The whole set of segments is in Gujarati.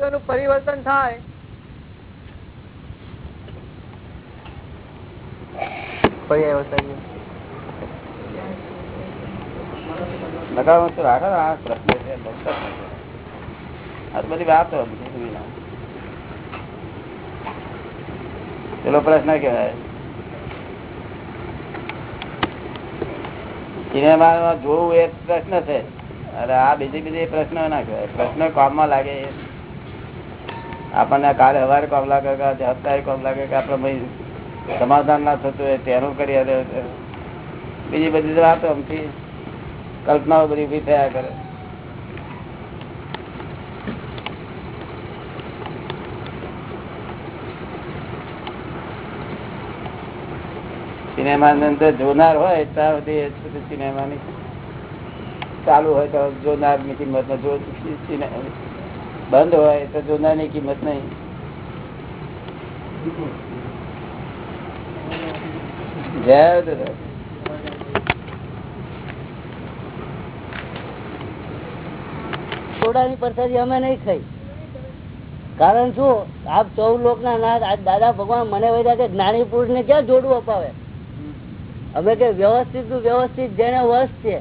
વૃત્તિઓનું પરિવર્તન થાય. પ્રશ્ન છે. આ બધી સિનેમામાં જોવું એ પ્રશ્ન છે. અરે આ બીજી બીજી પ્રશ્ન ના કહેવાય. પ્રશ્ન કામમાં લાગે એ. આપણને કાલે સવારે કામ લાગે કે અત્યારે કામ લાગે કે આપણે ભાઈ સમાધાન ના થતું હોય, તેનું કરી બીજી બધી વાતો આમથી કલ્પનાઓ બધી ઊભી થયા કરે. સિનેમા ની અંદર જોનાર હોય ત્યાં સુધી સિનેમાની. ચાલુ હોય તો જોનારની કિંમત બંધ હોય તો જોનારની કિંમત નહીં. જય સોડાની કારણ શું? આપ ચૌ લોક ના દાદા ભગવાન મને વધ્યા કે જ્ઞાની પુરુષ ને ક્યાં જોડવું અપાવે? અમે કે વ્યવસ્થિત તું વ્યવસ્થિત, જેને વસ છે.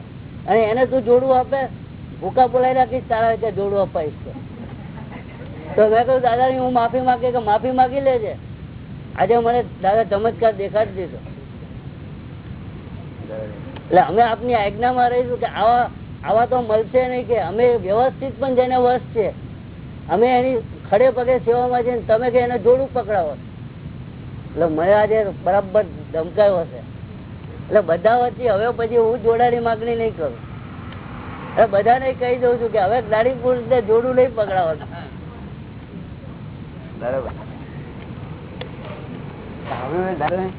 અને એને તું જોડવું આપે, ભૂકા બોલાવી રાખીશ, તારા જોડવું અપાઈશ તો. મેં કહ્યું દાદા હું માફી માગી કે માફી માગી લેજે. આજે મને દાદા ચમત્કાર દેખાડી દીધો. એટલે અમે આપની આજ્ઞામાં રહીશું કે આવા આવા તો મળશે નહીં કે અમે વ્યવસ્થિત પણ જેને વસ છે. અમે એની ખડે પગે સેવામાં જઈને તમે કે એને જોડું પકડાવો. એટલે મને આજે બરાબર ધમકાયો હશે. એટલે બધા વચ્ચે હવે પછી હું જોડાની માગણી નહીં કરું. એટલે બધાને કહી દઉં છું કે હવે દાડી પુરુષને જોડું નહીં પકડાવવાનું. બરોબર સાંભળ્યું ને દાદા?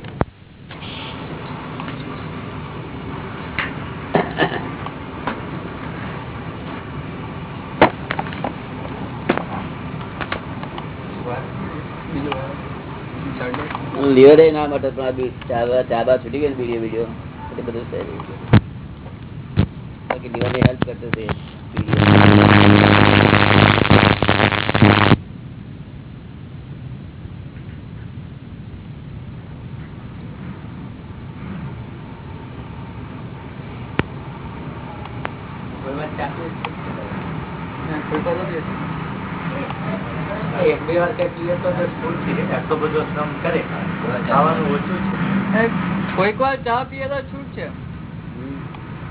લીવરે ના માટે પણ આ બી- ચાબા ચાબા છૂટી ગઈ ને બીડીઓ બીડીઓ એટલે બધું થઈ રહ્યું છે બાકી લીવરની હેલ્પ કરતો છે બીડીઓ. એક બે વાર કઈ પીએ તો સ્કૂલથી આટલો બધો શ્રમ કરે ખાવાનું ઓછું છે કોઈક વાર ચા પીએ તો છૂટ છે?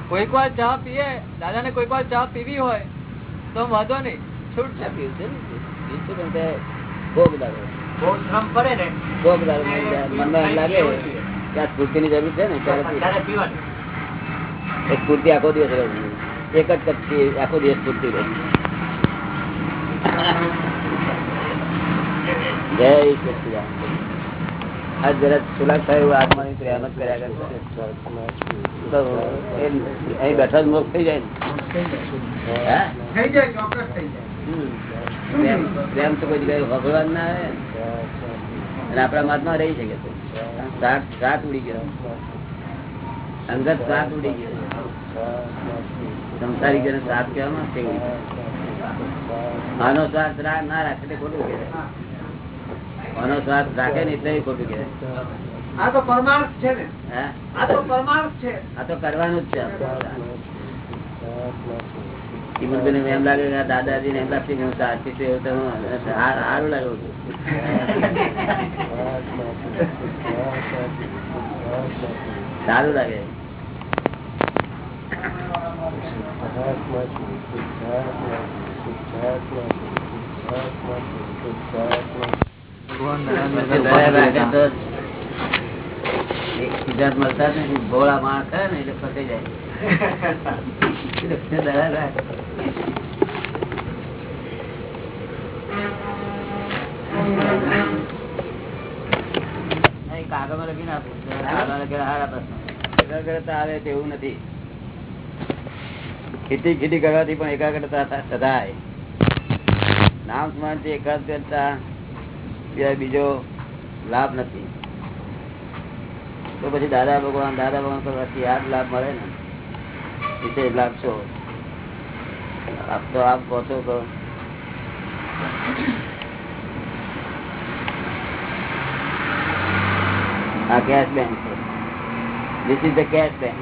કોઈક વાર ચા પીએ દાદા ને કોઈક વાર ચા પીવી હોય તો વાંધો નહીં. છૂટ છે. પીવું છે પણ તે ભોગ શ્રમ પડે ને. ભોગ. મનમાં એમ લાગે જરૂર છે ને? ત્યારે પીવું. એક પીવાનું. સ્ફૂર્તિ આખો દિવસ રહે એક જ કચ્છી આખો દિવસ સ્ફૂર્તિ રહે જય. આ જરા સુલાક થાય એવું આત્માની પ્રેમ કર્યા કરશે અહીં બેઠા જ મોક્ષ થઈ જાય ને. હા? થઈ જાય. ચોક્કસ થઈ જાય. હમ. પ્રેમ તો કોઈ જગ્યાએ ભગવાન ના આવે અને આપણા મહાત્મા રહી શકે છે. સાત સાત ઉડી ગયો. અંગત સાત ઉડી ગયો. સંસારી જેને સાત કહેવામાં માનવ આનો ના રાખે ખોટું કહેવાય. આનો સ્વાર્થ રાખે ને એટલે ખોટું કહેવાય. આ તો પરમાર્થ છે ને. આ તો પરમાર્થ છે. આ તો કરવાનું જ છે કિમતબેન એમ લાગે કે દાદાજી ને એમ લાગશે કે હું સાચી છું એવું તો હું સારું લાગ્યું લાગે સારું લાગે. તો એક એકાગ્રતા આવે તેવું નથી ખીટી ખીટી કરવાથી પણ એકાગ્રતા થ- થાય. નામ સ્મરણ એકાગ્રતા સિવાય બીજો લાભ નથી. તો પછી દાદા ભગવાન દાદા ભગવાન કરવાથી આ લાભ મળે ને? વિશેષ લાભ આપ તો આપ કહો છો તો આ કેશ બેંક છે. This is the cash bank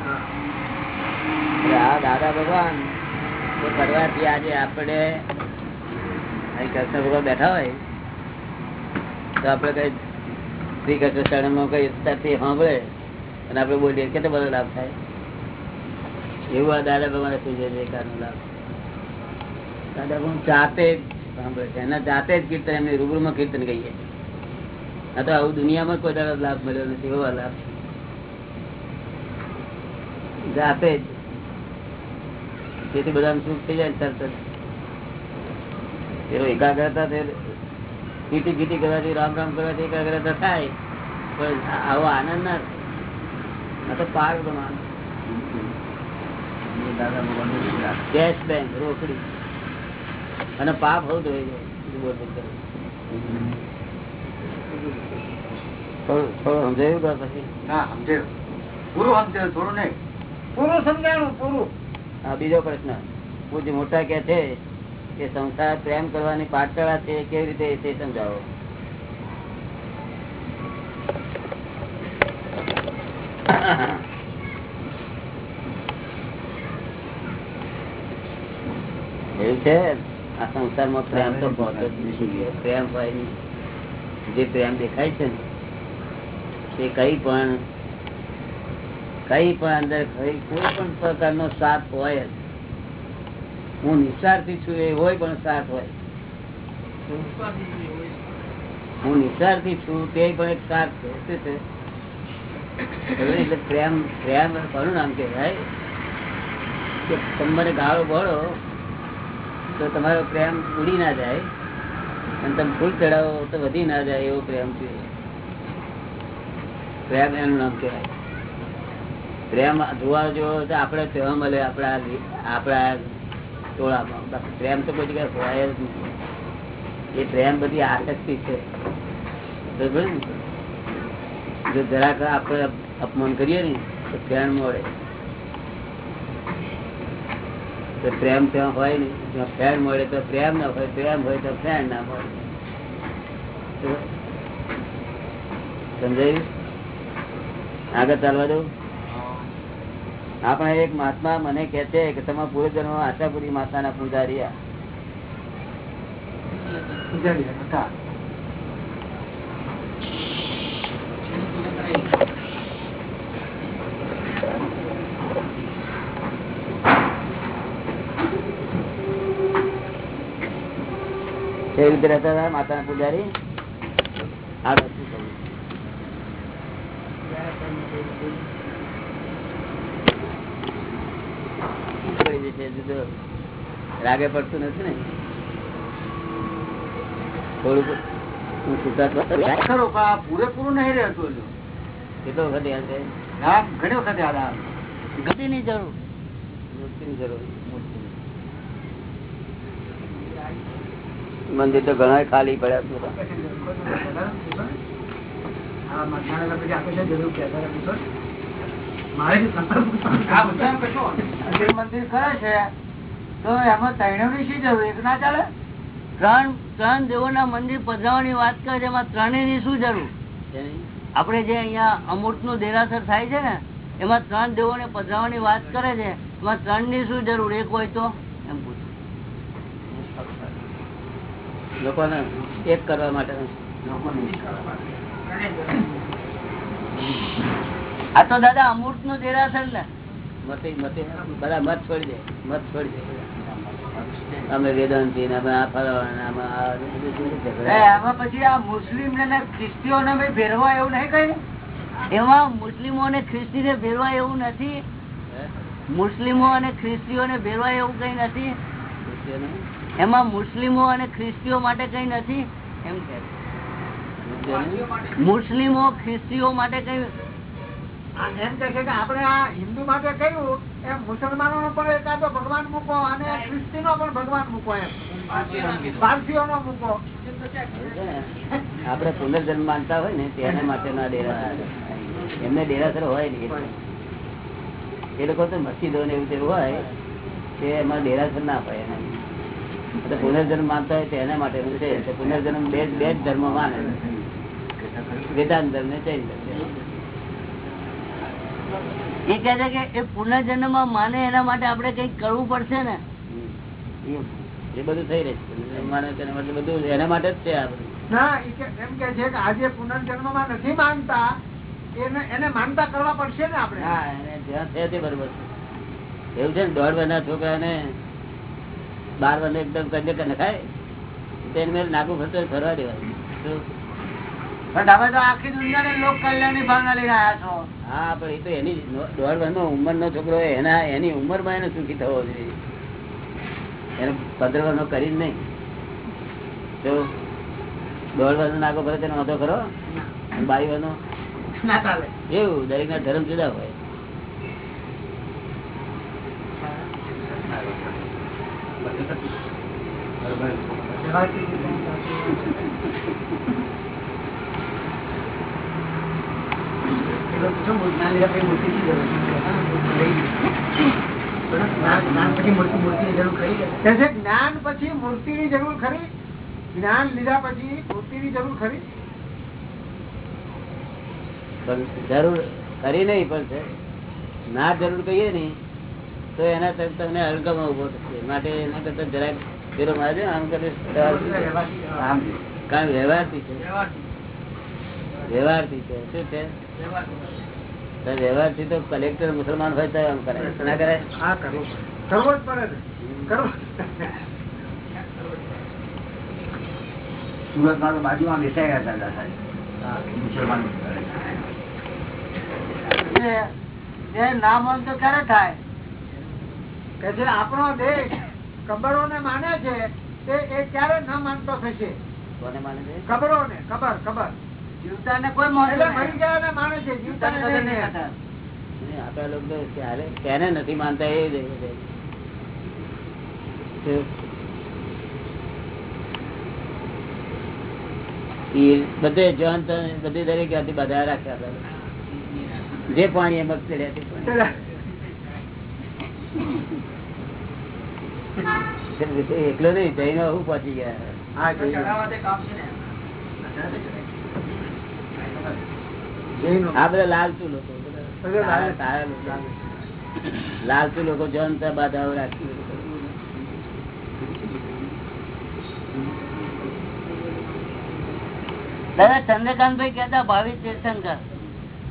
આ દાદા ભગવાન તો કરવાથી આજે આપણે અહીં કૃષ્ણ ભગવાન બેઠા હોય તો આપણે કઈ શ્રી કૃષ્ણ કઈ ત્યાંથી સાંભળે અને આપણે બોલીએ, કેટલો બધો લાભ થાય? એવું આ દાદા ભગવાન છે એકાદનો લાભ. દાદા ભગવાન જાતે જ સાંભળે છે. એના જાતે જ કીર્તન, એમને રૂબરૂમાં કીર્તન કહીએ. આ તો આવું દુનિયામાં કોઈ દાડો લાભ મળ્યો નથી, એવો લાભ જાતે જ. તેથી બધાનું સુખ થઈ જાય તરત જ. પેલો એકાગ્રતા ગીટી કીટી કરવાથી રામ રામ કરવાથી એકાગ્રતા થાય પણ આવો આનંદ ના આ તો પાર પ્રમાણ કેશ બેંક રોકડી. અને પાપ હોવું બીજો પ્રશ્ન. મોટા કે છે? કે સંસાર પ્રેમ કરવાની પાઠશાળા છે કેવી રીતે તે સમજાવો? એવું છે? આ સંસારમાં પ્રેમ તો પ્રેમ હોય જે પ્રેમ દેખાય છે તે કઈ પણ કઈ પણ અંદર કોઈ પણ પ્રકારનો સાથ હોય જ. હું નિસ્વાર્થી છું એ હોય પણ સાથ હોય. હું નિસ્વાર્થી છું તે પણ એક સાથ છે. એટલે પ્રેમ પ્રેમ નામ કહેવાય? કે તમને ગાળો ભળો તો તમારો પ્રેમ ઉડી ના જાય. અને તમે ફૂલ ચડાવો તો વધી ના જાય એવો પ્રેમ છે. પ્રેમ એનું નામ કહેવાય. પ્રેમ જોવા જો આપણે તેવા મળે આપણા આપણા પ્રેમ તો કોઈ જગ્યાએ હોય જ નહીં. એ પ્રેમ બધી આસક્તિ છે. જો જરાક આપણે અપમાન કરીએ ને, તો પ્રેમ મળે. તો પ્રેમ ત્યાં હોય ને, જ્યાં ફેણ મળે, તો પ્રેમ ના હોય, પ્રેમ હોય તો ફેણ ના મળે સમજાયું? આગળ ચાલવા દઉં? આપણે એક મહાત્મા મને કે છે કે તમે પૂર્વજન્મ આશાપુરી માતાના પૂજારી કેવી રીતે રહેતા હતા માતાના પૂજારી? આગળ તો રાગે પડતું નથી ને. થોડું હું ખરો પૂરેપૂરું નહીં રહેતું કેટલો વખત યાદ છે. ઘણી વખત યાદ આવે. ગતિની જરૂર. મૂર્તિની જરૂર મંદિર તો ઘણા ખાલી પડ્યા છે. આ મથાણા પછી આપે છે જરૂર કહેતા મંદિર મંદિર કરે છે. તો એમાં તૈણવની શું જરૂર એક ના ચાલે? ત્રણ ત્રણ દેવોના મંદિર પધરાવવાની વાત કરે છે એમાં ત્રણેયની શું જરૂર? આપણે જે અહીંયા અમૃતનું દેરાસર થાય છે ને એમાં ત્રણ દેવોને પધરાવવાની વાત કરે છે એમાં ત્રણની શું જરૂર? એક હોય તો? એમ પૂછું. લોકોને એક કરવા માટે. આ તો દાદા અમૃતનું દેરાસર ને. મતે મતે બધા મત છોડી દે મત છોડી દે. અમે વેદાંતિ ને પછી આ મુસ્લિમ ને ખ્રિસ્તીઓ ને ભેરવા એવું નહીં કઈ? એમાં મુસ્લિમો ને ખ્રિસ્તી ને ભેરવા એવું નથી. મુસ્લિમો અને ખ્રિસ્તીઓ ને ભેરવા એવું કઈ નથી. એમાં મુસ્લિમો અને ખ્રિસ્તીઓ માટે કઈ નથી. એમ કે. મુસ્લિમો ખ્રિસ્તીઓ માટે કઈ એમ કે છે કે આપણે આ હિન્દુ માટે કહ્યું એમ મુસલમાનો નો પણ એકાદો ભગવાન મૂકો અને ખ્રિસ્તી પણ ભગવાન મૂકો એમ. પારસીઓ નો મૂકો એવું છે ને? આપણે પુનર્જન્મ માનતા હોય ને તેના માટેના ડેરા એમને ડેરાસર હોય ને એ લોકો તો મસ્જિદો ને એવું તેવું હોય તે એમાં ડેરાસર ના હોય એને પુનર્જન્મ માનતા હોય તેના એના માટે છે. પુનર્જન્મ બે જ- બે જ ધર્મ માને. વેદાંત ધર્મ ને જૈન ધર્મ એ કહે છે કે એ પુનર્જન્મ માને એના માટે આપણે કંઈક કરવું પડશે ને? એ બધું થઈ રહે છે. માને તેના માટે બધું એના માટે જ છે ના એમ કે છે કે આજે પુનર્જન્મમાં નથી માનતા એને એને માનતા કરવા પડશે ને આપણે? હા એને જ્યાં છે તે બરોબર છે. એવું છે ને દોઢ વર્ષના છોકરાને બાર વર્ષ એકદમ કંજક નખાય તેને મેં નાગુ ફરતો ફરવા દેવાય શું? પણ તમે તો આખી લોક કલ્યાણની ભાવના લઈને આવ્યા છો. હા પણ એ તો એની નો- દોઢ વર્ષનો ઉંમરનો છોકરો એના એની ઉંમરમાં એને સુખી થવો જોઈએ. એને પંદર કરી જ નહીં. તો દોઢ વર્ષનો નાગો ફરે તેનો વાંધો ખરો? અને બાવી વર્ષનો એવું દરેક ના ધર્મ જુદા હોય. Thank છે જ્ઞાન પછી મૂર્તિ ની જરૂર ખરી જ્ઞાન લીધા પછી મૂર્તિ ની જરૂર ખરી? જરૂર કરી નહીં પણ છે. ના જરૂર કહીએ નહીં તો એના તરફ તમને હલકામાં ઊભો થશે. માટે એના કરતા જરાક ફેરો મારે આમ કરે કારણ વ્યવહારથી છે. વ્યવહારથી છે. શું છે? તો વ્યવહારથી તો કલેક્ટર મુસલમાન હોય તો એમ કરે. ના કરે? કરવો જ પડે ને. કરવો સુરતમાં તો બાજુમાં બેસાઈ ગયા હતા દાદા મુસલમાન ના મન તો ક્યારે થાય? કે જે આપણો દેશ કબરો ને માને છે તે એ ક્યારે ના માનતો થશે? કોને માને છે? કબરો ને કબર કબર જીવતા કોઈ મરી ગયા ને છે જીવતા ને નહીં. અને આપણા લોકો ક્યારે તેને નથી માનતા એ જ છે. બધે જોન બધી દરેક જાતિ બધા રાખ્યા હતા. જે પાણી એમ એકલો નહીં જઈને હું પહોંચી ગયા હા. આ બધા લાલચુ લોકો. લાલચુ. લોકો. બાધાઓ રાખી દાદા ચંદ્રકાંતભાઈ કહેતા ભાવિ તીર્થંકર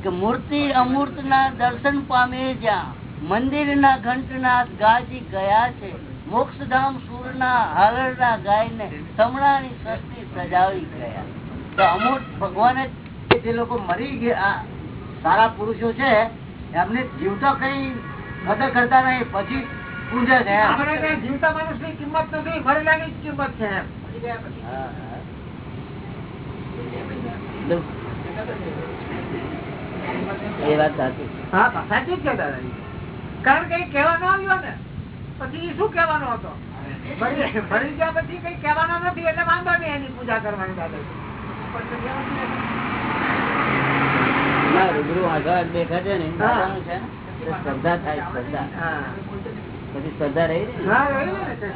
કે મૂર્તિ અમૂર્ત ના દર્શન પામે જ્યાં મંદિર ના ઘંટનાથ ગાજી ગયા છે. મોક્ષધામ સુર ના હાલરડા ગાય ને સમણાની સસ્તી સજાવી ગયા. તો અમૂર્ત ભગવાન જે લોકો મરી ગયા સારા પુરુષો છે એમને જીવતા કઈ કદર કરતા નહીં પછી પૂજે છે જીવતા માણસની કિંમત નથી મરેલા ની કિંમત છે એમ. હા, હા. એ વાત સાચી હા સાચી જ છે દાદાજી કારણ કે એ કહેવાનો આવ્યો ને પછી શું કહેવાનો હતો મરી ગયા પછી કઈ કહેવાનો નથી એટલે વાંધો નહીં એની પૂજા કરવાની દાદાજી ના રૂબરૂ આંખ દેખા છે ને. સ્પર્ધા થાય સ્પર્ધા પછી સ્પર્ધા રહી ને? હા રહી ને તે.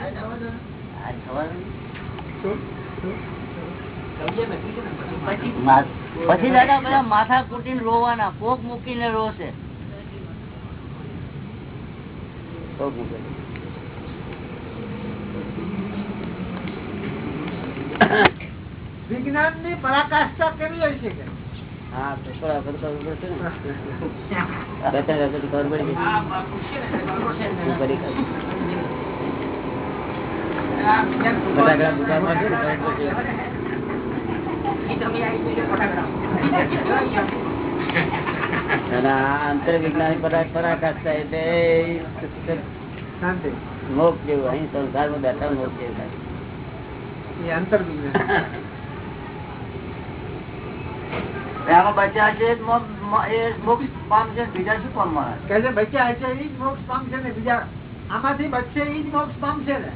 આ સવાલ પછી દાદા બધા માથા કૂટીને રોવાના કોક મૂકીને રોશે. તો મૂકે. વિજ્ઞાનની પરાકાષ્ઠા કેવી હોય છે કે હા તો થોડા વખત કરવું પડશે ને બે ત્રણ વખત ખબર પડી ગઈ શું કરી કાઢ્યું? ફટાકડા ભૂકા મારશે ને ખબર પડશે. અને આ અંતર વિજ્ઞાનિક પરાક- પરાકાષ્ઠા એટલે મોક્ષ જેવું અહીં સંસારમાં બેઠા મોક્ષ જેવું થાય. એ એમાં બચ્ચા છે મોક્ષ પામશે બીજા શું પામવાના કે જે બચ્યા એ જ મોક્ષ પામશે ને બીજા આમાંથી બચશે એ જ મોક્ષ પામશે ને?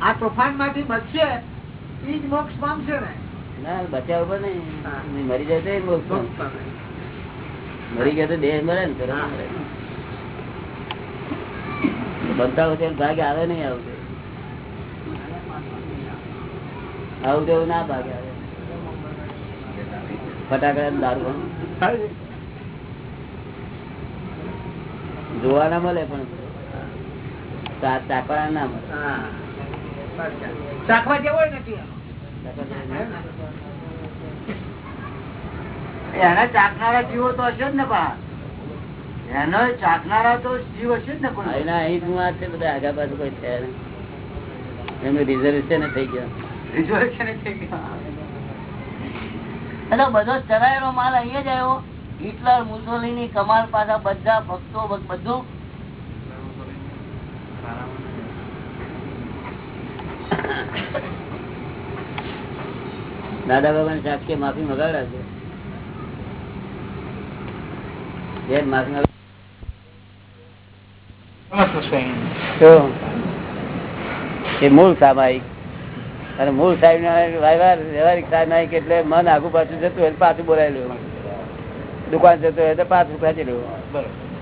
આ તોફાનમાંથી બચશે એ જ મોક્ષ પામશે ને? ના બચ્યા ઉપર નહીં. મરી જાય તો મોક્ષ મરી ગયા તો દેહ મળે ને. બનતા વચ્ચે ભાગે આવે નહીં આવશે આવું. તેવું ના ભાગે આવે. ફટાકડા દારૂ જોવા ના મળે પણ. ચાકવા ના મળે. ચાખવા જેવો નથી એના ચાકનારા જીવો તો હશે જ ને પા એનો ચાકનારા તો જીવ હશે જ ને પણ. એના અહીં વાત છે બધા આગા બાજુ કોઈ છે. એમનું રિઝર્વેશન થઈ ગયા. રિઝર્વેશન થઈ ગયા. એટલે બધો ચરાયેલો માલ અહીંયા જ આવ્યો. હિટલર મુસોલિની કમાલ પાછા બધા ભક્તો બધું. દાદા ભગવાન સાક્ષી માફી મગાવડા છે જે માફી એ મૂળ સામાયિક. અને મૂળ સાહેબ વ્યવહારિક સામાયિક એટલે મન આગુ પાછું જતું હોય પાછું બોલાયેલું દુકાન જતું હોય તો પાછું ખેંચેલું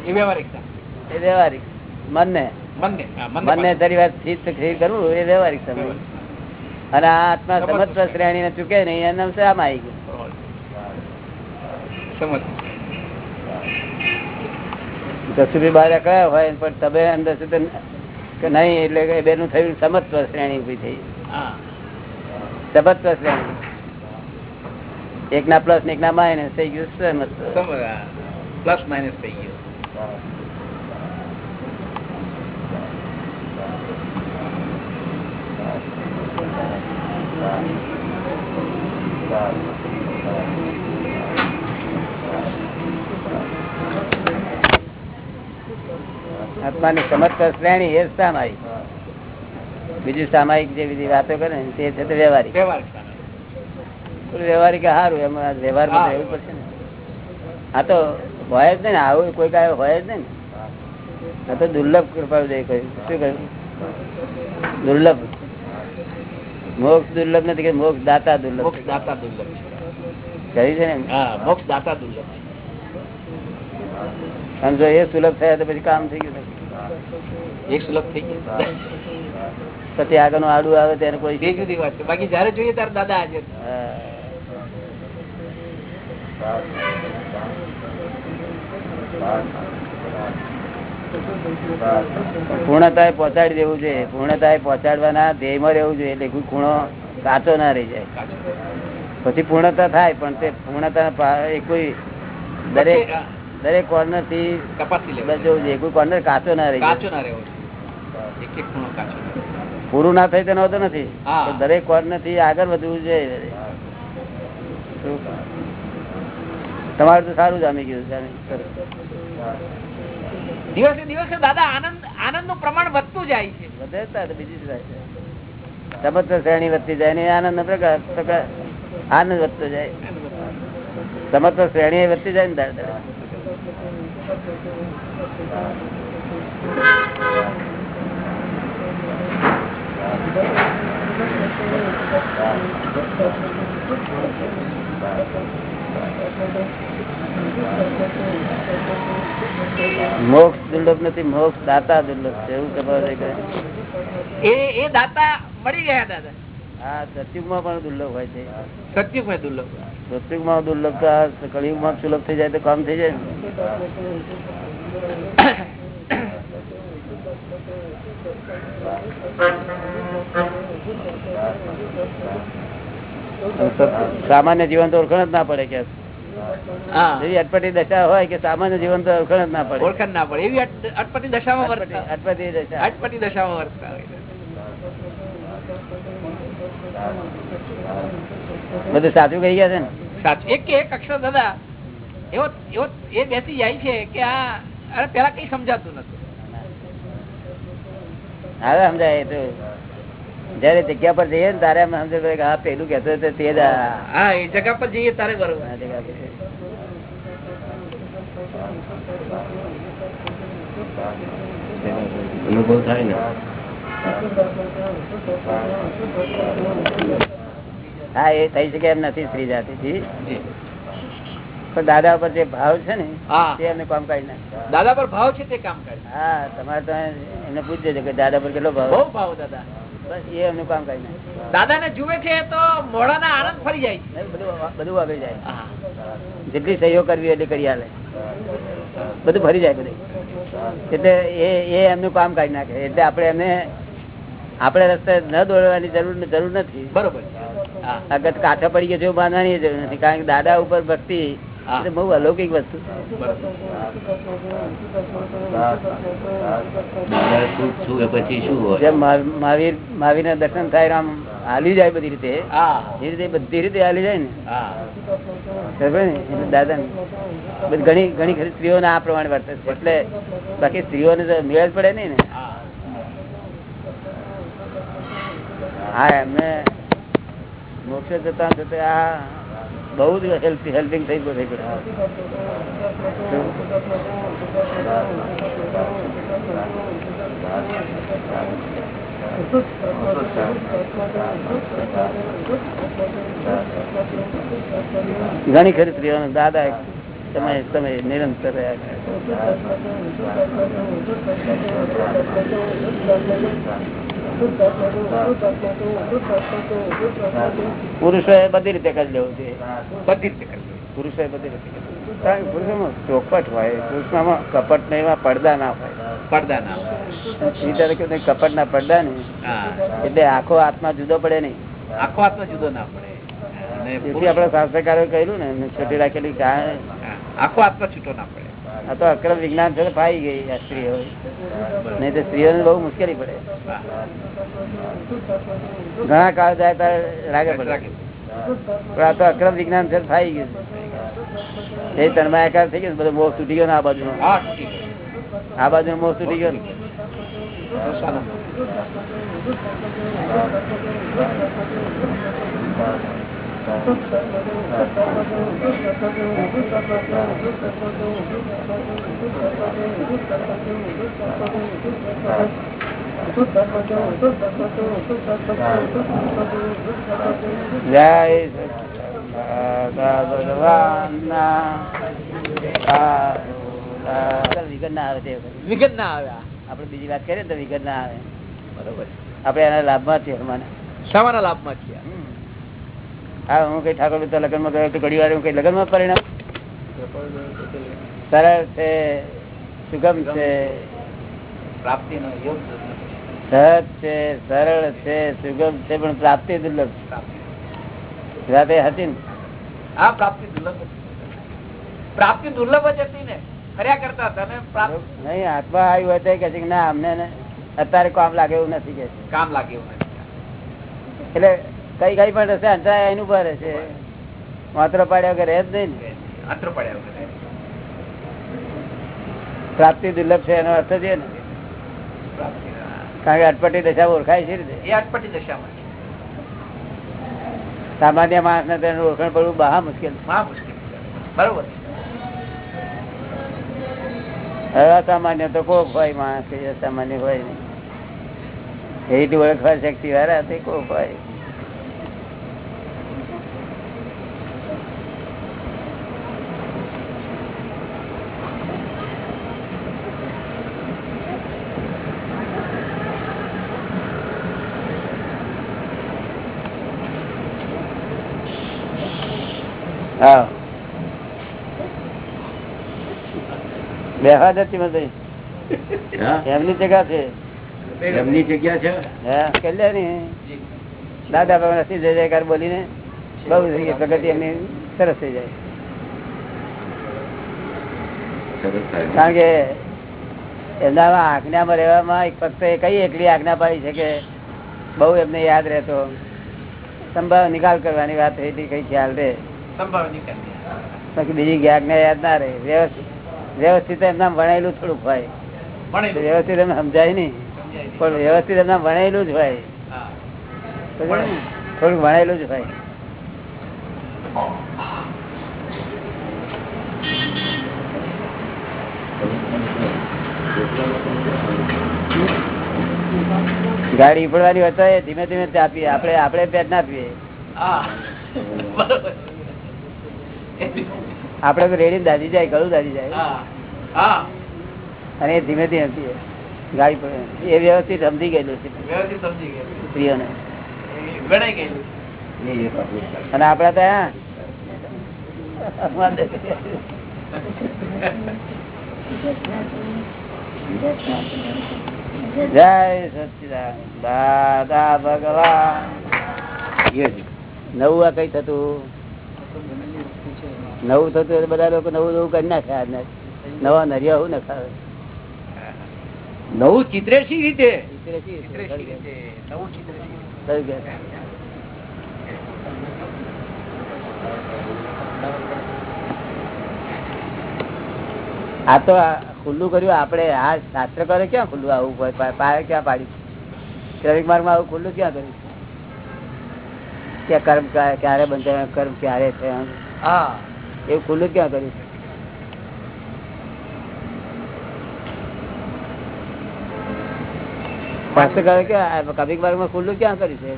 એ એ વ્યવહારિક. મનને. મનને. તારી વાત સ્થિર સ્થિર કરવું એ વ્યવહારિક સમય અને આ આત્મા સમત્વ શ્રેણી ને ચૂકે નહીં એના નામ સામાયિક સમજ કસ્તુરી બહાર કયા હોય પણ તમે અંદર નહીં એટલે બે બેનું થયું સમત્વ શ્રેણી ઊભી થઈ. હા સમત્વ શ્રેણી એક ના પ્લસ એક ના માઇનસ થઈ ગયું સમત્વ સમજ પ્લસ માઇનસ થઈ ગયો આત્માની સમત્વ શ્રેણી એ જ સામાયિક બીજું સામાયિક જે બધી વાતો કરે ને તે છે વ્યવહારિક. વ્યવહારિક. સારું એમાં વ્યવહારમાં રહેવું પડશે ને. આ તો હોય જ ને આવું કોઈ કાંઈ હોય જ ને. આ તો દુર્લભ કૃપા કહ્યું. શું કહ્યું? દુર્લભ. મોક્ષ દુર્લભ નથી કે મોક્ષ દાતા દુર્લભ. મોક્ષ દાતા દુર્લભ કહ્યું છે ને હા મોક્ષ દાતા દુર્લભ અને જો એ સુલભ થયા તો પછી કામ થઈ ગયું એક સુલભ થઈ ગયું. પછી આગળનું આડું આવે ત્યારે કોઈ બે જુદી વાત છે. બાકી જયારે જોઈએ ત્યારે દાદા હાજર પૂર્ણતા પહોંચાડી દેવું છે પૂર્ણતાએ પહોંચાડવાના ધ્યેયમાં રહેવું જોઈએ. એટલે કોઈ ખૂણો કાચો ના રહી જાય. પછી પૂર્ણતા થાય પણ તે પૂર્ણતા એ કોઈ દરેક દરેક કોર્નરથી તપાસી લેવું જોઈએ. કોઈ કોર્નર કાચો ના રહી કાચો ના રહેવો એક એક ખૂણો કાચો. પૂરું ના થાય તેનો વાંધો નથી દરેક વારથી આગળ વધવું જોઈએ? તમારું તો સારું જામી ગયું. દિવસે દિવસે દાદા આનંદ આનંદનું પ્રમાણ વધતું જાય છે વધે જ તારે થાય છે? સમત્વ શ્રેણી વધતી જાય ને આનંદ નો પ્રકાર આનંદ વધતો જાય સમત્વ શ્રેણી વધતી જાય ને દાડે. મોક્ષ દુર્લભ નથી મોક્ષ દાતા દુર્લભ છે એવું ખબર એ એ દાતા મળી ગયા દાદા. હા સતયુગમાં પણ દુર્લભ હોય છે. સત્યુગમાં દુર્લભ. સત્યુગમાં દુર્લભ તો કળિયુગમાં સુલભ થઈ જાય તો કામ થઈ જાય. સામાન્ય જીવન તો ઓળખણ જ ના પડે કે એવી અટપટી દશા હોય કે સામાન્ય જીવન તો ઓળખણ જ ના પડે. ઓળખણ ના પડે. એવી અટપટી દશામાં અટપટી દશા. અટપટી દશામાં વર્તતા હોય બધું સાચું કહી ગયા છે ને? સાચું. એક કે એક અક્ષર દાદા એવો એવો એ બેસી જાય છે કે આ પેલા કઈ સમજાતું નતું હવે સમજાય તો જયારે જગ્યા પર જઈએ ને તારે અમે સમજ કે હા પેલું કેતો તે જ. હા એ જગા પર જઈએ તારે બરોબર જગ્યા પર. અનુભવ થાય ને હા એ થઈ શકે એમ નથી સ્ત્રી જાતિથી જી. પણ દાદા પર જે ભાવ છે ને તે એમને કામ કાઢી નાખે દાદા પર ભાવ છે તે કામ કરે હા તમારે તો એમને પૂછજો કે દાદા પર કેટલો ભાવ બહુ ભાવ દાદા. બસ એ એમનું કામ કરી નાખે દાદા ને જુએ છે તો મોડાના આનંદ ફરી જાય બધું બધું આગળ જાય. જેટલી સહયોગ કરવી એટલી કરી આલે. બધું ફરી જાય બધું. એટલે એ એ એમનું કામ કાઢી નાખે. એટલે આપણે એમને આપણે રસ્તે ન દોડવાની જરૂર જરૂર નથી. બરોબર. આગળ કાંઠા પડી ગયા છે બાંધવાની જરૂર નથી. કારણ કે દાદા ઉપર ભક્તિ બહુ અલૌકિક વસ્તુ. પછી શું હોય? જેમ મહા- મહાવીર મહાવીર ના દર્શન થાય આમ હાલી જાય બધી રીતે. એ રીતે બધી રીતે હાલી જાય ને. દાદા બધી ઘણી ઘણી ખરી સ્ત્રીઓને આ પ્રમાણે વર્તે છે. એટલે બાકી સ્ત્રીઓને તો મેળ જ પડે નહીં ને. હા. હા એમને મોક્ષ જતા જતા આ બહુ જ હેલ્પ હેલ્પિંગ થઈ ગયું થઈ ગયું ઘણી ખરી સ્ત્રીઓને દાદા સમય સમય નિરંતર રહ્યા કરે. પુરુષોએ બધી રીતે કરી લેવું છે. બધી રીતે. પુરુષોએ બધી રીતે પુરુષોમાં ચોખવટ હોય પુરુષમાં કપટ ને પડદા ના હોય. પડદા ના હોય. કપટ ના પડદા ને. એટલે આખો આત્મા જુદો પડે નહીં. આખો હાથમાં જુદો ના પડે. આપડે શાસ્ત્રકારો પુરુષ- કહ્યું ને છોટી રાખેલી આખો હાથમાં છૂટો ના પડે. આ તો અક્રમ વિજ્ઞાન છે ફાઈ ગઈ આ સ્ત્રીઓ. નહીં તો સ્ત્રીઓને બહુ મુશ્કેલી પડે. ઘણા કાળ જાય ત્યારે રાગે પડે. પણ આ તો અક્રમ વિજ્ઞાન છે ફાઈ ગયું એ તન્માયાકાર થઈ ગયો બધો મોહ તૂટી ગયો ને આ બાજુ. આ બાજુ મોહ તૂટી ગયો ને. જય ભગવાનના વિઘન ના આવે તે વિઘન ના આવ્યા આપડે બીજી વાત કરીએ ને તો વિઘન ના આવે. બરોબર. આપડે એના લાભમાં છીએ મને સામાના લાભમાં થયા હા હું કઈ ઠાકોર પિતા લગ્નમાં ગયો તો વાર હું કઈ લગ્નમાં પરિણામ? સરળ છે સુગમ છે. પ્રાપ્તિનો યોગ સહજ છે સરળ છે સુગમ છે પણ પ્રાપ્તિ દુર્લભ રાતે હતી ને? આ પ્રાપ્તિ દુર્લભ પ્રાપ્તિ દુર્લભ જ હતી ને. કર્યા કરતા હતા ને નહીં હાથમાં આવ્યું હોય તો એ કે ના અમને અત્યારે કામ લાગે એવું નથી કે કામ લાગે એવું નથી. એટલે કઈ કઈ પણ રસ્તે અંતરાય એનું પર છે માત્ર પાડ્યા વગર રહે જ નહીં ને. અંતર પડ્યા વગર. પ્રાપ્તિ દુર્લભ છે એનો અર્થ છે ને. કારણ કે અટપટી દશા ઓળખાય છે એ અટપટી દશામાં સામાન્ય માણસ ને તેનું ઓળખાણ પડવું બહા મુશ્કેલ મુશ્કેલ બરોબર. અસામાન્ય તો કોક હોય માણસ કે અસામાન્ય હોય નહીં. એથી ઓળખવા શક્તિ વાળા તે કોક હોય હા બેહવા જતી મત એમની જગ્યા છે. એમની જગ્યા છે? હા કલ્યાણી. દાદા બાબા રસી જય જયકાર બોલીને બહુ પ્રગતિ એમની સરસ થઈ જાય. કારણ કે એમનામાં આજ્ઞામાં રહેવામાં એક ફક્ત કઈ એકલી આજ્ઞા પાડી છે કે બહુ એમને યાદ રહેતો. સંભાવ નિકાલ કરવાની વાત થઈ હતી કઈ ખ્યાલ રહે. સંભાવ નિકાલ. બાકી બીજી આજ્ઞા યાદ ના રહે. વ્યવસ્થિત. વ્યવસ્થિત એમના ભણેલું થોડુંક હોય. વ્યવસ્થિત એમને સમજાય નહીં. પણ વ્યવસ્થિત એમના ભણેલું જ હોય. થોડુંક ભણાયેલું જ હોય. ગાડી ઉપડવાની હોય તો એ ધીમે ધીમે આપીએ. પીએ આપણે આપણે પેટ ના પીએ તો રેડી દાદી જાય ગળું દાદી જાય. હા. હા. અને ધીમે ધીમે પીએ. ગાડી પર એ વ્યવસ્થિત સમજી ગયેલું છે. વ્યવસ્થિત સમજી ગયા સ્ત્રીઓને. ગણાઈ ગયેલું અને આપડા ત્યાં જય સચિદાન દાદા ભગવાન. નવું આ કઈ થતું? નવું થતું એટલે બધા લોકો નવું નવું કરી નાખે નવા નરિયા હું નખાવે. નવું? ચિત્રેશી રીતે. આ તો ખુલ્લું કર્યું. આપડે આ શાસ્ત્ર કરે ક્યાં ખુલ્લું? આવું પાય ક્યાં પાડી શ્રમિક માર્ગમાં આવું ખુલ્લું ક્યાં કર્યું? કે કર્મ ક્યારે ક્યારે બંધાય? કર્મ ક્યારે હા. એવું ખુલ્લું ક્યાં કર્યું? શાસ્ત્ર કરે કે આ કબીરમાં ખુલ્લું ક્યાં કર્યું છે?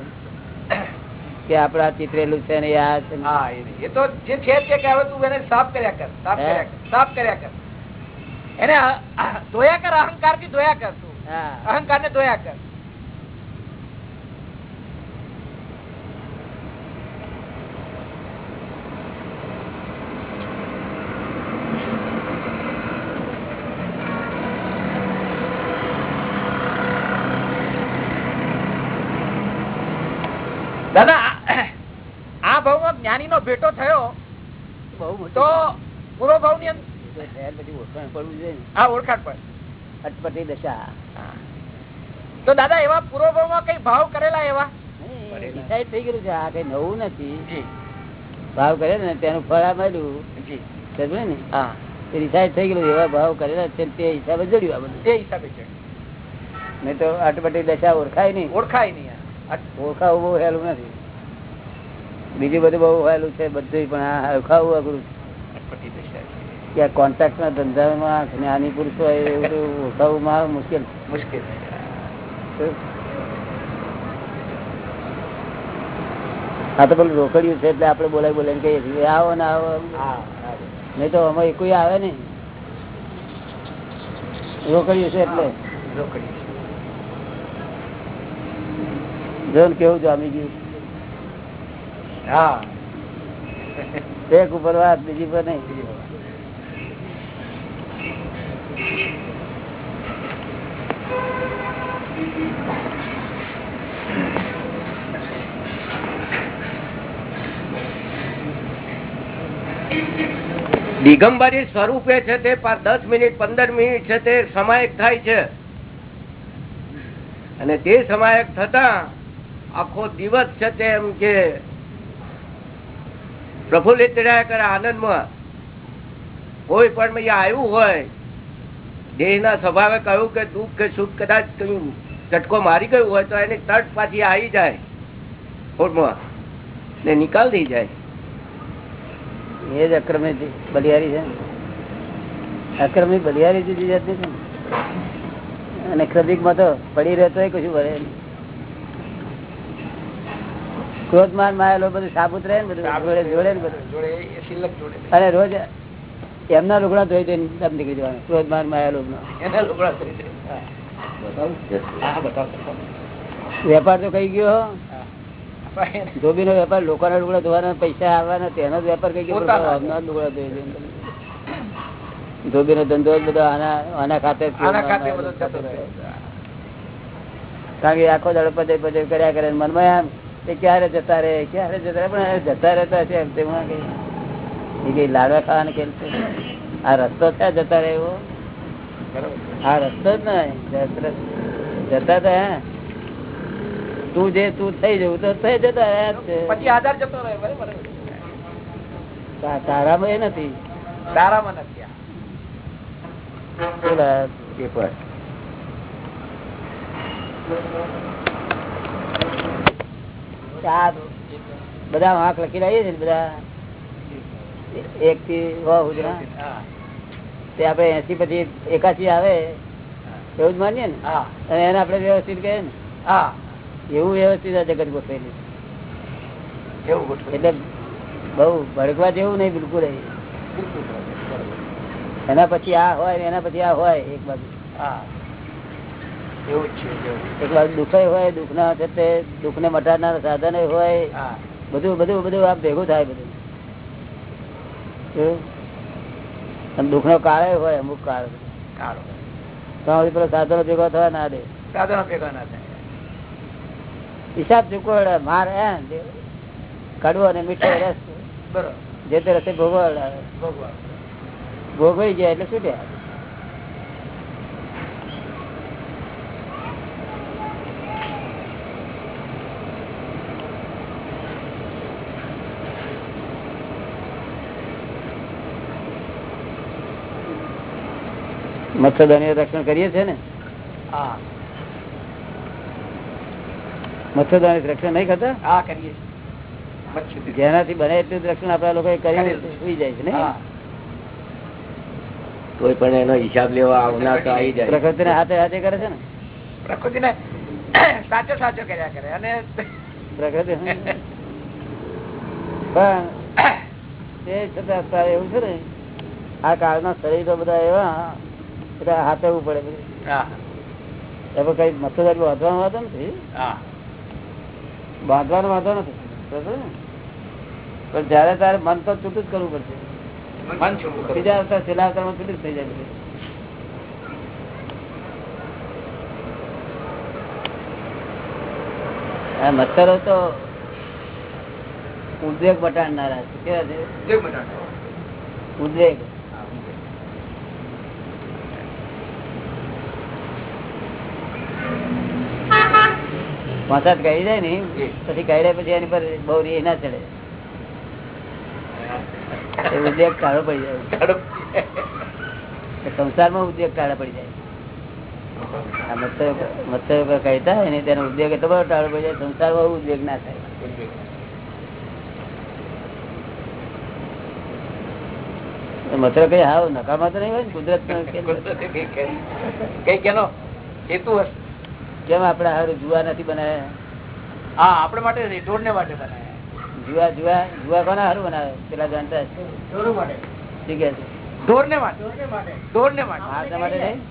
કે આપડે આ ચિત્રેલું છે ને આ છે હા એ તો જે છે તે કે હવે તું એને સાફ કર્યા કર સાફ કર્યા કર સાફ કર્યા કર. એને ધોયા કર અહંકારથી ધોયા કર તું. હા. અહંકાર ને ધોયા કર દાદા આ- આ ભાવમાં જ્ઞાની નો ભેટો થયો બહુ મોટું તો પૂર્વ ભાવની બધી ઓળખાણ પર. અટપટી દશા. તો દાદા એવા ભાવમાં કઈ ભાવ કરેલા એવા? ડિસાઈડ થઈ ગયેલું છે આ કઈ નવું નથી. ભાવ કરે ને તેનું ફળ આ મળ્યું. ને? હા. એ ડિસાઈડ થઈ ગયેલું એવા ભાવ કરેલા છે તે હિસાબે જડ્યું આ બધું. તે હિસાબે નહીં તો અટપટી દશા ઓળખાય નહીં. ઓળખાય નહીં. ઓળખાવું બહુ હેલું નથી. બીજું બધું બહુ વહેલું છે બધું પણ આ અઘરું ત્યાં અટપટી દશા છે. કે આ કોન્ટ્રાક્ટ ના ધંધામાં જ્ઞાની પુરુષ હોય એવું મુશ્કેલ. મુશ્કેલ હા તો પેલું રોકડ્યું છે એટલે આપડે બોલાય બોલાય કહીએ છીએ આવો ને આવો. નહીં તો અમે કોઈ આવે ને રોકડ્યું છે એટલે. રોકડ્યું કેવું જામી ગયું? હા. એક ઉપર વાત બીજી પર નહીં. દિગંબરી સ્વરૂપે છે તે દસ મિનિટ પંદર મિનિટ છે તે સમાયક થાય છે. અને તે સમાયક થતા આખો દિવસ છે તે એમ કે પ્રફુલ્લિત રહ્યા કરે આનંદમાં કોઈ પણ આવ્યું હોય, દેહના સ્વભાવે કહ્યું કે દુઃખ કે સુખ કદાચ કયું ચટકો મારી ગયું હોય તો એની તટ પાછી આવી જાય ફોટમાં ને નિકાલ થઈ જાય એ જ અક્રમે બલિયારી છે. અક્રમી બલિયારી જુદી જાતની છે અને ક્રમિકમાં તો પડી રહેતો કશું ભરે નહીં. ક્રોધ માન માયેલો બધું સાબુત રહે ને બધું જોડે ને બધું. અને રોજ એમના લુગડા ધોઈ ધોઈને દમ નીકળી જવાનું ક્રોધ માન માયેલો. વેપાર તો કઈ ગયો ધોબી નો વેપાર લોકોના લુગડા ધોવાના પૈસા આવવાના તેનો જ વેપાર કઈ ગયો. આમના લુગડા ધોઈ દે ધોબી નો ધંધો બધો આના આના ખાતે કારણ કે આખો પદે પદે કર્યા કરે મનમાં એમ કે ક્યારે જતા રહે ક્યારે જતા રહે? પણ જતા રહેતા છે એમ તેમાં કઈ. એ કઈ લાડવા ખાવાના કેમ છે? આ રસ્તો ક્યાં જતા રહે એવો? આ રસ્તો જ ના જતા તો હે. તું જે તું થઈ જવું તો થઈ જતા રહ્યા છે. પછી આધાર જતો રહે બરાબર? તારામાં એ નથી. તારામાં નથી. પેપર આ બધા વાંક લખી રહ્યા છે બધા. એક થી તે આપડે એસી પછી એકાસી આવે એવું જ માનીએ ને? અને એને આપડે વ્યવસ્થિત કહીએ ને? હા. એવું વ્યવસ્થિત આ જગત ગોઠવેલું એવું એટલે બહુ ભડકવા જેવું નહીં બિલકુલ. એના પછી આ હોય એના પછી આ હોય એક બાજુ. હા એવું જ છે એવું. એક બાજુ દુઃખ હોય દુઃખ ના છે. દુઃખ ને મટાડનાર સાધન હોય બધું બધું બધું આ ભેગું થાય બધું. દુઃખ નો કાળ હોય અમુક કાળ. સારું પેલો સાધનો ભેગો થવા ના દે. સાધનો ભેગા ના થાય. હિસાબ ચૂકવડ માર એ કડવો અને મીઠો રસ બરોબર. જે તે રસ્તે ભોગવડ ભોગવાઈ જાય એટલે શું છૂટ્યા મચ્છરદાની રક્ષણ કરીએ છીએ ને? મચ્છરદાની રક્ષણ નહીં કરતા? હા કરીએ જેનાથી બને એટલું રક્ષણ આપડા લોકો કરી કરેલું. સુઈ જાય છે ને? કોઈ પણ એનો હિસાબ લેવા આવનાર તો આવી જાય. પ્રકૃતિને હાથે હાથે કરે છે ને? પ્રકૃતિને સાચો સાચો કર્યા કરે. અને પ્રકૃતિ પણ તે છતાં એવું છે ને આ કાળના શરીરો બધા એવા બધા હાથવું પડે બધું. કઈ મતદારી બાંધવાનો વાંધો નથી. બાંધવાનો વાંધો નથી. પણ જયારે તારે મન તો છૂટું જ કરવું પડશે. બીજા અવતાર છેલ્લા અવતારમાં છૂટું જ થઈ જાય આ મચ્છરો તો ઉદ્વેગ બટાડનારા છે. કેવા છે. ઉદ્વેગ. મસાજ કરી જાય ને પછી કાઢ્યા પછી એની પર બહુ રી ના ચડે. ઉદ્યોગ કાળો પડી જાય. સંસારમાં ઉદ્યોગ ટાળા પડી જાય. મત્સ્ય ઉપર કહેતા હોય ને તેનો ઉદ્યોગ એટલો બધો ટાળો પડી જાય સંસારમાં ઉદ્યોગ ના થાય. મચ્છર કઈ હાવ નકામા તો નહીં હોય ને કુદરત કઈ કેનો? હેતુ હશે. કેમ આપડે હારું જુવા નથી બનાવ્યા. હા આપડે માટે ઢોરને માટે બનાવ્યા. જુવા જુવા જુવા કોના હારું બનાવે? પેલા જાણતા ઠીક છે? ઢોરને માટે. ઢોરને માટે. માણસના માટે. નહીં?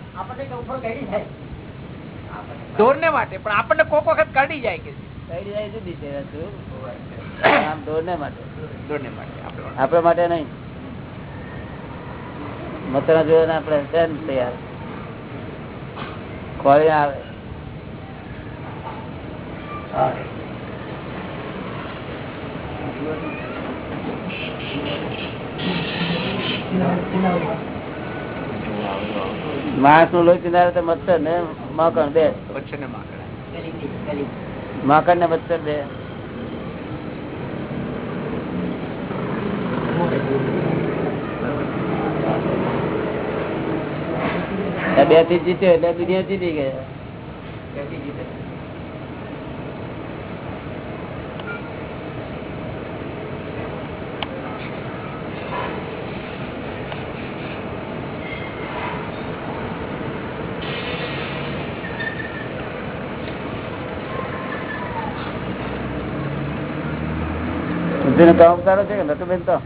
ઢોરને માટે પણ આપણને કોક વખત કાઢી જાય કે કઈ જાય જુદી છે વસ્તુ. આમ માટે. ઢોરને માટે આપણે માટે. આપણા માટે નહીં. મતરા જોવા આપણે છે તૈયાર. ખોળી આવે. માણસનું લોહી પીનાર તો મચ્છર ને માકણ બે. મચ્છર ને માકડ ને મચ્છર બે. બેથી જીત્યો એટલે દુનિયા જીતી ગયા સુધી તો ઉતારો છે કે નટુબેન તો?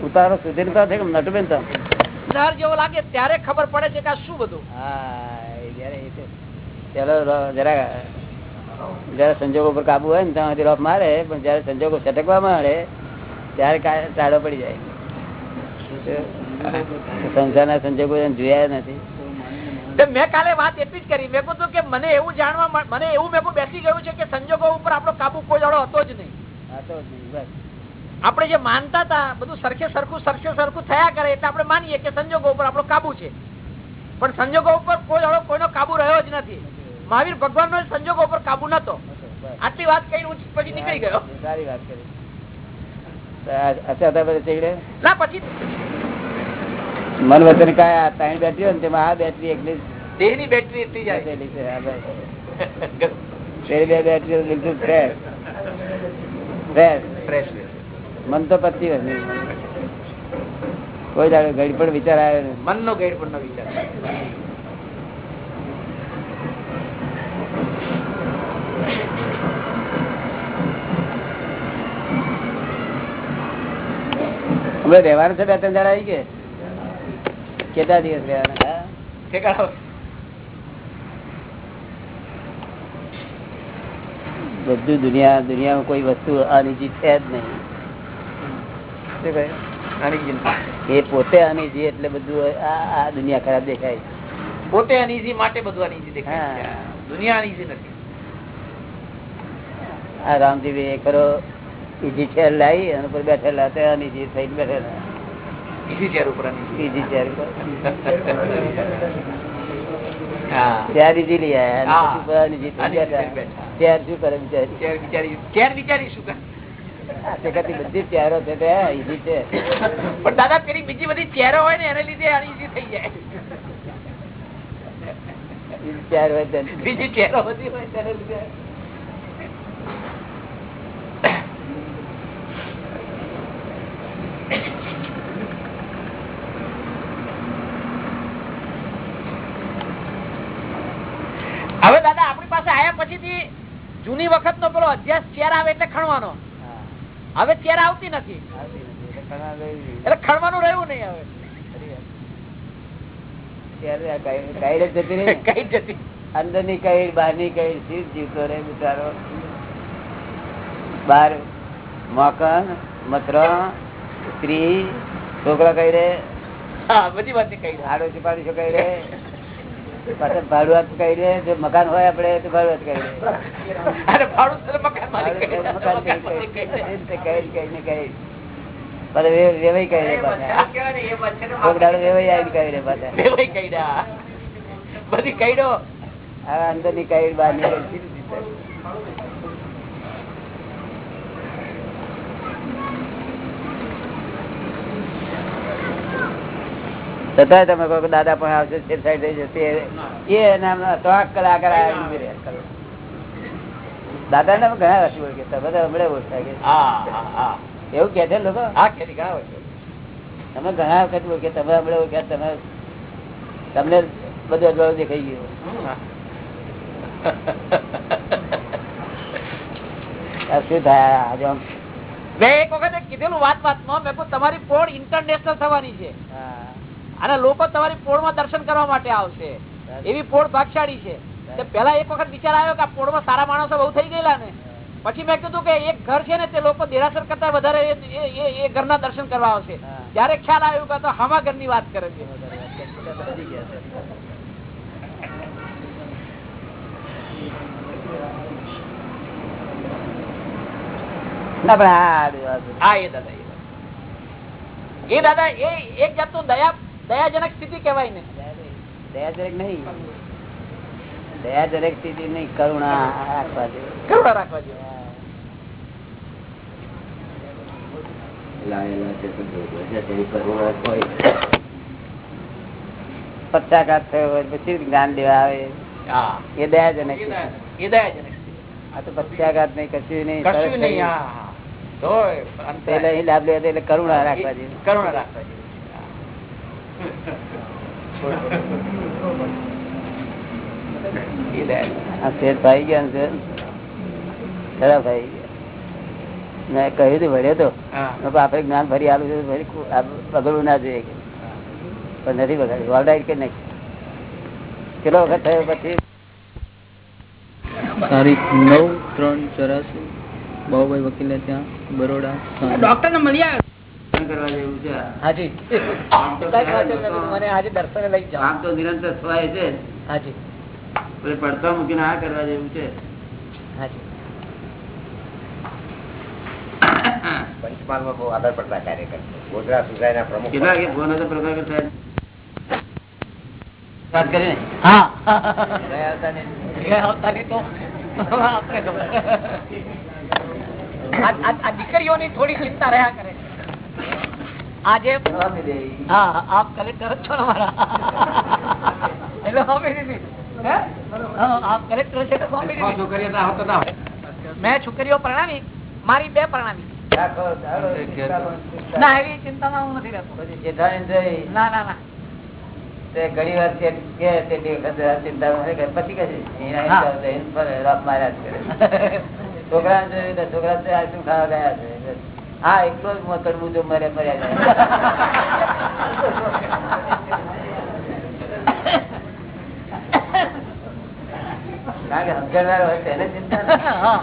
ઉતારો સુધી તો છે કે નટુબેન તો? ઉધાર જેવો લાગે ત્યારે ખબર પડે છે કે આ શું બધું? ચલો જરા જયારે સંજોગો પર કાબુ હોય ને ત્યાં રોપ મારે પણ જયારે સંજોગો છટકવા મળે ત્યારે ટાળો પડી જાય. સંસારના સંજોગો જોયા નથી. મેં કાલે વાત એટલી જ કરી. મેં કીધું કે મને એવું જાણવા મને એવું મેં બેસી ગયું છે કે સંજોગો ઉપર આપણો કાબુ કોઈ જાડો હતો જ નહીં. આપણે જે માનતા હતા બધું સરખે સરખું સરખે સરખું થયા કરે એટલે આપણે માનીએ કે સંજોગો ઉપર આપણો કાબુ છે. પણ સંજોગો ઉપર કોઈ કોઈનો કાબુ રહ્યો જ નથી. મહાવીર ભગવાન નો સંજોગો ઉપર કાબુ નતો. આટલી વાત કઈ હું પછી નીકળી ગયો. સારી વાત કરી. ના પછી મન વચન કાયા ત્રણ બેટરી હોય ને તેમાં આ બેટરી એકલી દેહની બેટરી એટલી જાય. બે બેટરી બિલકુલ ફ્રેશ. મન તો પતિ કોઈ દાડો ઘડી પણ વિચાર આવ્યો મન નો ઘડી પણ વિચાર. હમણાં રહેવાનું છે બે ત્રણ જણા આવી ગયા. કેટલા દિવસ રહેવાના હા? ઠેકાણો બધું દુનિયા દુનિયામાં કોઈ વસ્તુ અનિજી છે જ નહીં. એ પોતે અનિજી એટલે બધું આ દુનિયા ખરાબ દેખાય પોતે અનિજી માટે બધું અનિજી દેખાય દુનિયા અનિજી નથી. આ રામજી ભાઈ ખરો ઈજી ચેર લાવી અને ઉપર બેઠેલા તે અનિજી થઈ બેઠેલા. ચેર ઉપર ઈજી ચેર પર હા. ચેર લઈ પછી ઉપર અનિજી બેઠા. થઈને શું કરે બિચારી ચેર વિચારી શું કરે? બધી ચેરો છે તે ઈજી છે. પણ દાદા પેલી બીજી બધી ચેરો હોય ને એને લીધે અનીઝી થઈ જાય. ઈજી હોય બીજી ચેરો બધી હોય તેને લીધે. હવે દાદા આપણી પાસે આયા પછીથી જૂની વખત નો પેલો અધ્યાસ ચેર આવે એટલે ખણવાનો. હવે ચેર આવતી નથી. એટલે ખણવાનું રહ્યું નહીં હવે. અંદરની? કઈ બહારની કઈ શીર જીવતો રે બિચારો. બાર મકન મત્ર સ્ત્રી છોકરા કઈ રે બધી વાત કઈ આડોશી પાડોશી કઈ રે ભાડુઆત કઈ રે જો મકાન હોય આપડે તો ભાડુઆત કહી દે. ની કઈ મકાન નીકળી કહી દે. કઈ કઈ કઈ ને કઈ પાછા વે- વેવાઈ કઈ રે પાછા આ કહેવાય ને, એ વાત છે ને, કોક દાડો વેવાઈ આવીને કઈ રે પાછા વેવાઈ કઈડા. બધી કઈડો આ અંદરની કઈ બહારની કઈ શીર જીવતો છતાંય તમે કહો દાદા પણ આવશે છેડછાડ થઈ જશે એ ત્રણ કલાક આગળ. દાદા ને ઘણા વર્ષી ઓળખે તો હમણાં ઓળખાય કે એવું કે છે લોકો. તમે ઘણા વખત ઓળખે તમે હમણાં ઓળખ્યા તમે તમને બધું અજવાળું દેખાઈ ગયું શું થાય આજે મેં એક વખત કીધેલું વાત વાતમાં મેં તમારી પોળ ઇન્ટરનેશનલ થવાની છે હા. અને લોકો તમારી પોળમાં દર્શન કરવા માટે આવશે એવી પોળ ભાગશાળી છે પેલા એક વખત વિચાર આવ્યો કે આ પોળમાં સારા માણસો બહુ થઈ ગયેલા ને પછી મેં કીધું કે એક ઘર છે ને તે લોકો દેરાસર કરતા વધારે એ- ઘરના દર્શન કરવા આવશે હા. ત્યારે ખ્યાલ આવ્યો કે તો હામા ઘરની વાત કરે છે. ના પણ હા એ દાદા એ દાદા. એ દાદા એ એક જાતનું દયા દયાજનક સ્થિતિ કેવાય ને. દયાજનક નહીં. દયાજનક સ્થિતિ નહીં કરુણા રાખવા જોઈએ કરુણા રાખવા થયો હોય પછી જ્ઞાન દેવા આવે. એ દયાજનક એ દયાજનક. આ તો પક્ષાઘાત નહીં કશું નહીં કશું નહીં કરુણા રાખવા જોઈએ કરુણા રાખવા જોઈએ. આ શેર ભાઈ ગયા ને શેર. ભાઈ મેં કહ્યું હતું ભર્યો તો. હા. મેં કહ્યું આપણે જ્ઞાન ફરી આલું છે ફરી બગડવું ના જોઈએ. પણ નથી બગાડ્યું. ઓલરાઈટ કે નહીં? કેટલો વખત થયો પછી? તારીખ નવ ત્રણ ચોરાસી. બાબુભાઈ વકીલે ત્યાં બરોડા ડોક્ટર ને મળી આવ્યો? કરવા જેવું છે. હાજી. મને આજે દર્શને લઈ જાઓ. આમ તો નિરંતર થવાય છે. હાજી. પછી પડતા મૂકીને આ કરવા જેવું છે. હાજી. પંચમહાલમાં બહુ આગળ પડતા કાર્ય ગોધરા સુધારના પ્રમુખ કેટલા કે ફોન હતો પ્રભાકર સાહેબ? વાત કરીને હા. ગયા આવતા ને? ગયા આવતાની તો? આપણે ખબર. આ દીકરીઓની થોડી ચિંતા રહ્યા કરે. આજે હા હા, આપ કલેક્ટર છો ને મારા એટલે દીદી આપ કલેક્ટર છે તો મેં છોકરીઓ પરણાવી મારી બે પરણાવી. ના એવી ચિંતામાં હું નથી રહેતો. ના ના ના. તે ઘણી વાર કે કે તેટલી વખત ચિંતા પછી કહે રફ માર્યા જ કરે. છોકરાને જોયું તો છોકરા તો આઈસ્ક્રીમ ખાવા ગયા છે? હા એકલો જ કરવું જો મરે મર્યા કારણ કે સમજણવાર હોય તેને ચિંતા હા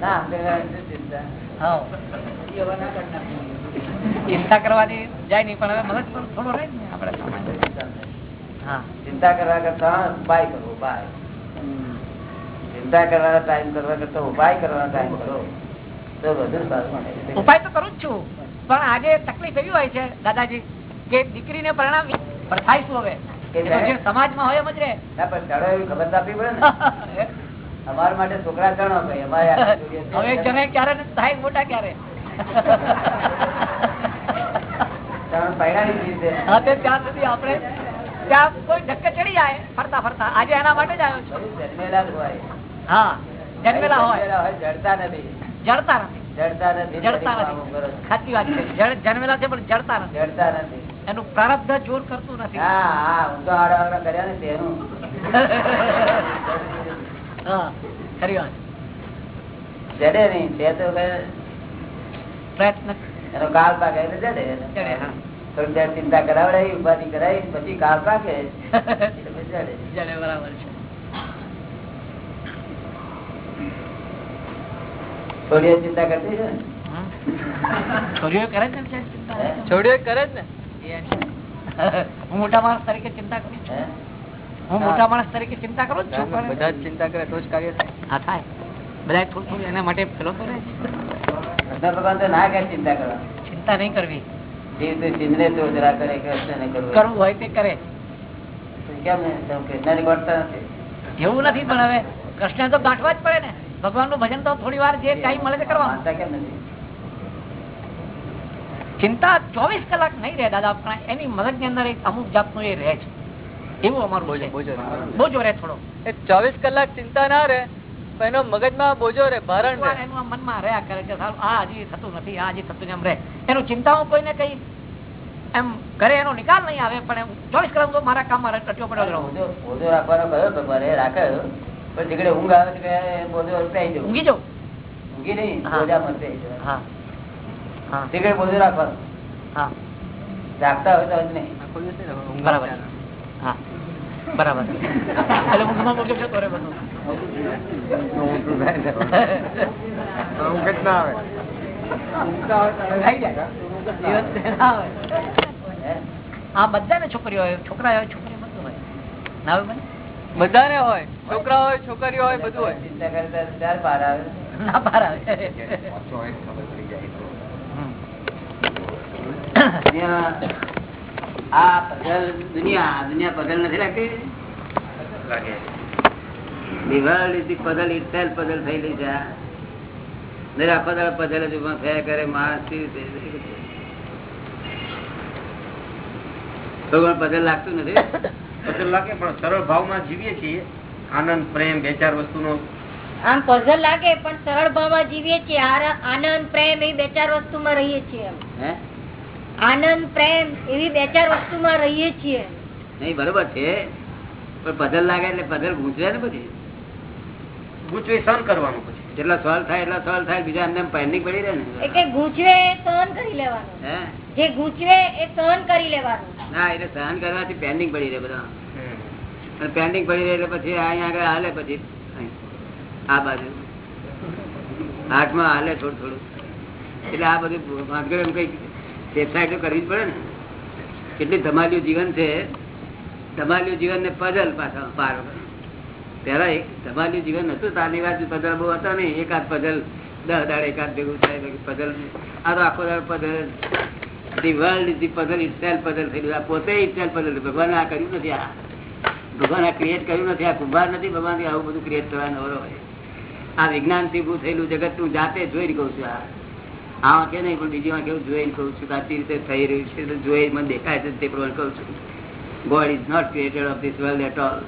ના ચિંતા. ચિંતા કરવાની જાય નહીં પણ હવે મગજ થોડો રહે ને આપણે હા. ચિંતા કરવા કરતા ઉપાય કરો ઉપાય. ચિંતા કરવાનો ટાઈમ કરવા કરતા ઉપાય કરવાનો ટાઈમ કરો. ઉપાય તો કરું જ છું. પણ આજે તકલીફ એવી હોય છે દાદાજી કે દીકરીને પરિણામ પ્રથાઈશું હવે? એ તો જે સમાજમાં હોય એમ જ રહે. ના, પણ ચડો એવી ખબર આપવી પડે ને. અમારા માટે છોકરા ચણો ભાઈ અમારે. હવે ક્યારે થાય મોટા ક્યારે? ત્યાં સુધી આપણે ત્યાં કોઈ ધક્કે ચડી જાય ફરતા ફરતા. આજે એના માટે જ આવ્યો છું. જન્મેલા હોય. હા જન્મેલા હોય જડતા નથી. જડતા નથી જડતા સાચી વાત છે. જન્મેલા છે પણ જડતા નથી. જડતા નથી. એનું પ્રારબ્ધ જોર કરતું નથી. હા હા ઊંધો આડા કર્યા ને તેનું. હા ખરી વાત. જડે નહીં તે તો પ્રયત્ન એનો કાળ પાકે એટલે જડે થોડી ચિંતા કરાવડાવી ઉપાધિ કરાવી પછી કાળ પાકે. જડે બરાબર છે. વાર ચિંતા કરતી છે છોડીઓ કરે છે ચિંતા? છોડીઓ કરે જ ને. હું મોટા માણસ તરીકે ચિંતા કરું છું. હું? મોટા માણસ તરીકે ચિંતા કરું છું બધા ચિંતા કરે તો જ કાર્ય થાય. થાય. બધા થોડું થોડું એના માટે ફેલો કરે છે. કૃષ્ણ ભગવાન તો ના કરે ચિંતા કરવા. ચિંતા નહીં કરવી. જીવ તો ચિંદ્રે તો જરા કરે કૃષ્ણ ને કરવું. કરવું હોય તે કરે. કેમ ને કૃષ્ણ ને ગોઠતા નથી. એવું નથી પણ હવે કૃષ્ણ તો ગાંઠવા જ પડે ને. ભગવાનનું ભજન તો થોડી વાર જે ટાઈમ મળે છે કરવાનું. ચિંતા ચોવીસ કલાક નહીં રહે દાદા પણ એની મદદની અંદર એક અમુક જાતનું એ રહે છે. એવું અમારું બોજો બોજો રહે થોડો. એ ચોવીસ કલાક ચિંતા ના રહે એનો મગજમાં બોજો રે ભારણ રહે. એનું મનમાં રહ્યા કરે કે સારું આ હજી થતું નથી આ હજી થતું એમ રહે. એનું ચિંતાઓ કોઈને કઈ એમ ઘરે એનો નિકાલ નહીં આવે પણ એમ ચોવીસ કલાક તો મારા કામમાં ટટ્યો પડ્યો બોજો બોજો રાખવાનો કયો ભગવાન એ રાખ્યો પણ જેકડે ઊંઘ આવે તો કે બોજો અટકાઈ જવું. ઊંઘી જાઉં ઊંઘી નહીં હા. હા. જેકડે બોજો રાખવાનો. હા. જાગતા હોય તો જ નહીં. બરાબર. હા. બરાબર. એટલે ઊંઘમાં બોજો જતો કરે બધું. ઊંઘ જ ના આવે. છોકરીઓ છોકરા હોય છોકરી બધું હોય. ના આવે મને? બધાને હોય છોકરા હોય છોકરીઓ હોય બધું હોય. ચિંતા કરતા ત્યારે ત્યારે બહાર આવે. ના બહાર આવે. આ પઝલ દુનિયા દુનિયા પઝલ નથી લાગતી? The world is the puzzle itself થયેલી છે દરેક આખો દાડો puzzle જ ઊભા થયા કરે માણસ કેવી રીતે? ભગવાન puzzle લાગતું નથી? પઝલ લાગે પણ સરળ ભાવમાં જીવીએ છીએ. આનંદ પ્રેમ બે ચાર વસ્તુનો. આમ પઝલ લાગે પણ સરળ ભાવમાં જીવીએ છીએ. આનંદ પ્રેમ એ બે ચાર વસ્તુમાં રહીએ છીએ આનંદ પ્રેમ એવી બે ચાર વસ્તુમાં રહીએ છીએ. નહીં બરોબર છે. પણ puzzle લાગે એટલે puzzle ગૂંચવે ને પછી? ગૂંચવે સહન કરવાનું પછી. જેટલા સોલ્વ થાય એટલા સોલ્વ થાય બીજા અંદર પેન્ડિંગ પડી રહે ને. કે ગૂંચવે સહન કરી લેવાનું. હે? જે ગૂંચવે એ સહન કરી લેવાનું. ના એટલે સહન કરવાથી પેન્ડિંગ પડી રહે બધા. અને પેન્ડિંગ પડી રહે એટલે પછી અહીંયા આગળ હાલે પછી આ બાજુ. હાથમાં હાલે થોડું થોડું. એટલે આ બધું વાંધો એમ કઈ વેબસાઇટ કરવી જ પડે ને. કેટલી ધમાલ્યું જીવન છે. ધમાલ્યું જીવન ને પઝલ પાછા પાર પેલા એક ધમાલ્યું જીવન હતું તારની વાત પઝલ બહુ હતા નહીં. એકાદ પઝલ દસ દાડ એકાદ ભેગું થાય પઝલ આ તો આખો દાડ puzzle the world the puzzle it puzzle થયેલું આ પોતે ઇટ પઝલ ભગવાન આ કર્યું નથી આ. ભગવાન આ ક્રિએટ કર્યું નથી. આ કુંભાર નથી. ભગવાન આવું બધું ક્રિએટ નવરો હોય. આ વિજ્ઞાનથી ઉભું થયેલું જગત હું જાતે જોઈ કઉ છું આ. આ કે નહીં, પણ બીજી કેવું જોઈને કઉ છું કે રીતે થઈ રહ્યું છે. તો જોઈ મને દેખાય છે તે પ્રમાણે કઉ છું. God is not created of this world at all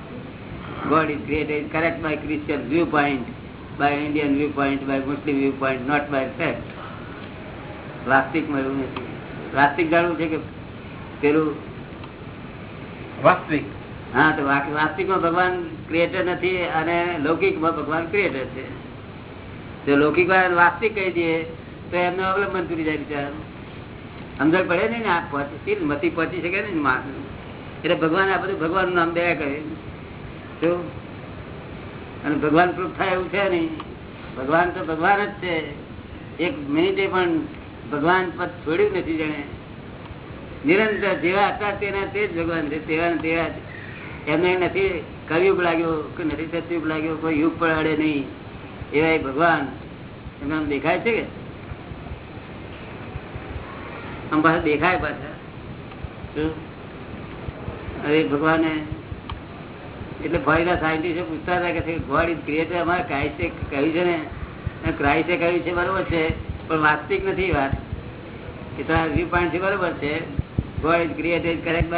God is created correct by Christian view point by Indian view point by Muslim view point not by fact વાસ્તવિક મળ્યું નથી. વાસ્તવિક જાણવું છે કે પેલું? વાસ્તવિક. હા તો વાસ્તવિકમાં ભગવાન ક્રિએટર નથી અને લૌકિકમાં ભગવાન ક્રિએટર છે. જો લૌકિક વાસ્તવિક કહી દઈએ તો એમનું અવલંબન તૂટી જાય બિચારાનું. સમજણ પડે ને આ પહોંચી. મતી પહોંચી શકે ને માણસ? એટલે ભગવાન આ બધું ભગવાનનું નામ દયા કરે. શું અને ભગવાન પ્રૂફ થાય એવું છે નહીં. ભગવાન તો ભગવાન જ છે. એક મિનિટે પણ ભગવાન પદ છોડ્યું નથી જેને નિરંતર જેવા હતા તેના તે જ ભગવાન છે તેવા તેવા એમને નથી કલયુગ લાગ્યો કે નથી સતયુગ લાગ્યો કોઈ યુગ પણ અડે નહીં. એવા ભગવાન. એમને આમ દેખાય છે કે? આમ પાછા દેખાય પાછા. શું? હવે ભગવાને એટલે ફોરીના સાયન્ટિસ્ટો પૂછતા હતા કે ગોડ ઇઝ ક્રિએટર અમારે ક્રાઇસ્ટે કહ્યું છે ને? ક્રાઇસ્ટે કહ્યું છે બરોબર છે પણ વાસ્તવિક નથી વાત. એ તો વ્યૂ પોઈન્ટ બરોબર છે. God is created correct